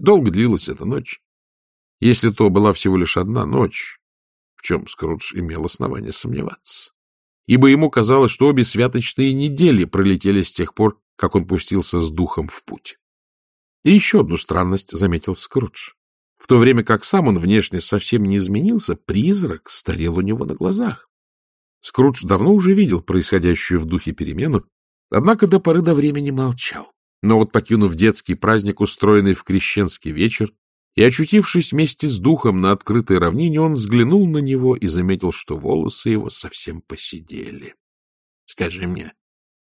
Долго длилась эта ночь. Если то была всего лишь одна ночь, в чем Скрудж имел основание сомневаться, ибо ему казалось, что обе святочные недели пролетели с тех пор, как он пустился с духом в путь. И еще одну странность заметил Скрудж. В то время как сам он внешне совсем не изменился, призрак старел у него на глазах. Скрудж давно уже видел происходящую в духе перемену, однако до поры до времени молчал. Но вот покинув детский праздник, устроенный в крещенский вечер, и, очутившись вместе с духом на открытой равнине, он взглянул на него и заметил, что волосы его совсем посидели. — Скажи мне,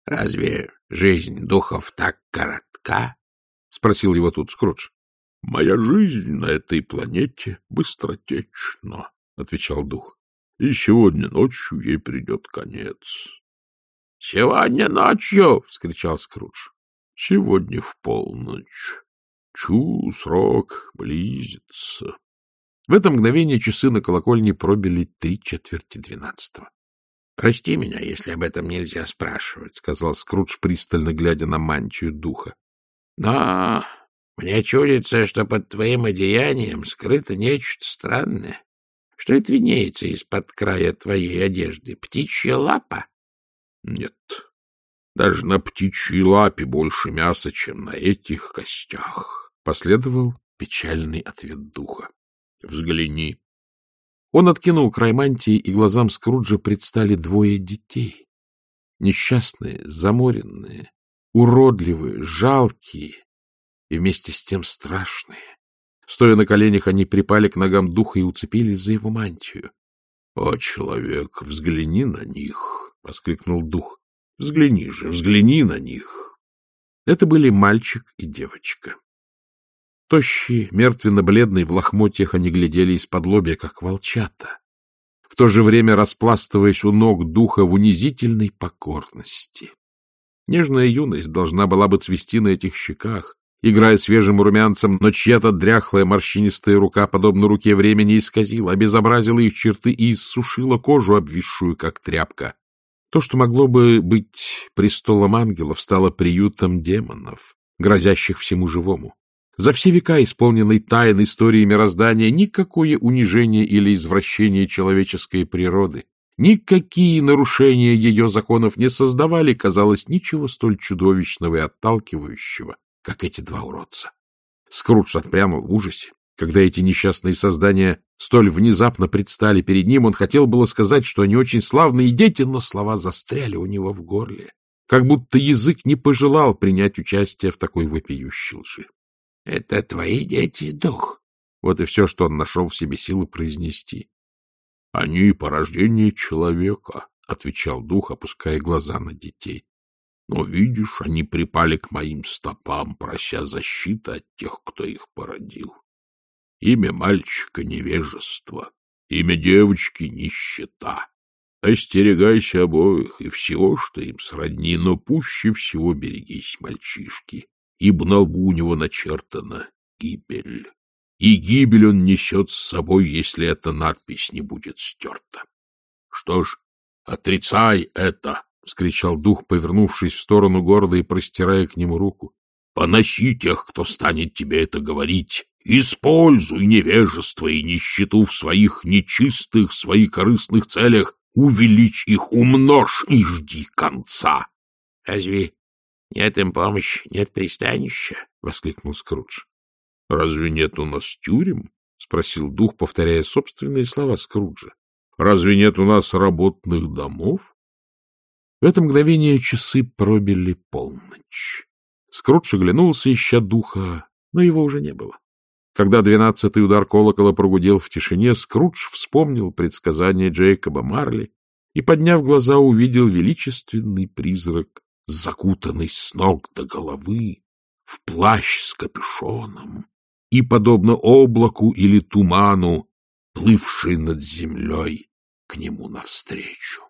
разве жизнь духов так коротка? — спросил его тут Скрудж. — Моя жизнь на этой планете быстротечна, — отвечал дух. — И сегодня ночью ей придет конец. — Сегодня ночью! — вскричал Скрудж. — Сегодня в полночь. Чу, срок близится. В это мгновение часы на колокольне пробили три четверти двенадцатого. — Прости меня, если об этом нельзя спрашивать, — сказал Скрудж, пристально глядя на мантию духа. — Но мне чудится, что под твоим одеянием скрыто нечто странное. Что это виднеется из-под края твоей одежды? Птичья лапа? — Нет. Даже на птичьей лапе больше мяса, чем на этих костях. Последовал печальный ответ духа. — Взгляни. Он откинул край мантии, и глазам Скруджа предстали двое детей. Несчастные, заморенные, уродливые, жалкие и вместе с тем страшные. Стоя на коленях, они припали к ногам духа и уцепились за его мантию. — О, человек, взгляни на них! — воскликнул дух. — Взгляни же, взгляни на них! Это были мальчик и девочка. Тощие, мертвенно-бледные, в лохмотьях они глядели из-под лобья, как волчата, в то же время распластываясь у ног духа в унизительной покорности. Нежная юность должна была бы цвести на этих щеках, играя свежим румянцем, но чья-то дряхлая морщинистая рука, подобно руке времени, исказила, обезобразила их черты и иссушила кожу, обвисшую, как тряпка. То, что могло бы быть престолом ангелов, стало приютом демонов, грозящих всему живому. За все века исполненной тайн истории мироздания никакое унижение или извращение человеческой природы, никакие нарушения ее законов не создавали, казалось, ничего столь чудовищного и отталкивающего, как эти два уродца. Скрудж отпрянул в ужасе. Когда эти несчастные создания столь внезапно предстали перед ним, он хотел было сказать, что они очень славные дети, но слова застряли у него в горле, как будто язык не пожелал принять участие в такой вопиющей лжи. — Это твои дети, дух? Вот и все, что он нашел в себе силы произнести. — Они — порождение человека, — отвечал дух, опуская глаза на детей. Но, видишь, они припали к моим стопам, прося защиты от тех, кто их породил. Имя мальчика — невежество, имя девочки — нищета. Остерегайся обоих и всего, что им сродни, но пуще всего берегись мальчишки, ибо на лбу у него начертана гибель. И гибель он несет с собой, если эта надпись не будет стерта. Что ж, отрицай это, — вскричал дух, повернувшись в сторону города и простирая к нему руку. — Поноси тех, кто станет тебе это говорить. Используй невежество и нищету в своих нечистых, своих корыстных целях. Увеличь их, умножь и жди конца. — Разве нет им помощи, нет пристанища? — воскликнул Скрудж. — Разве нет у нас тюрем? — спросил дух, повторяя собственные слова Скруджа. — Разве нет у нас работных домов? В это мгновение часы пробили полночь. Скрудж оглянулся, ища духа, но его уже не было. Когда двенадцатый удар колокола прогудел в тишине, Скрудж вспомнил предсказание Джейкоба Марли и, подняв глаза, увидел величественный призрак, закутанный с ног до головы, в плащ с капюшоном и, подобно облаку или туману, плывший над землей к нему навстречу.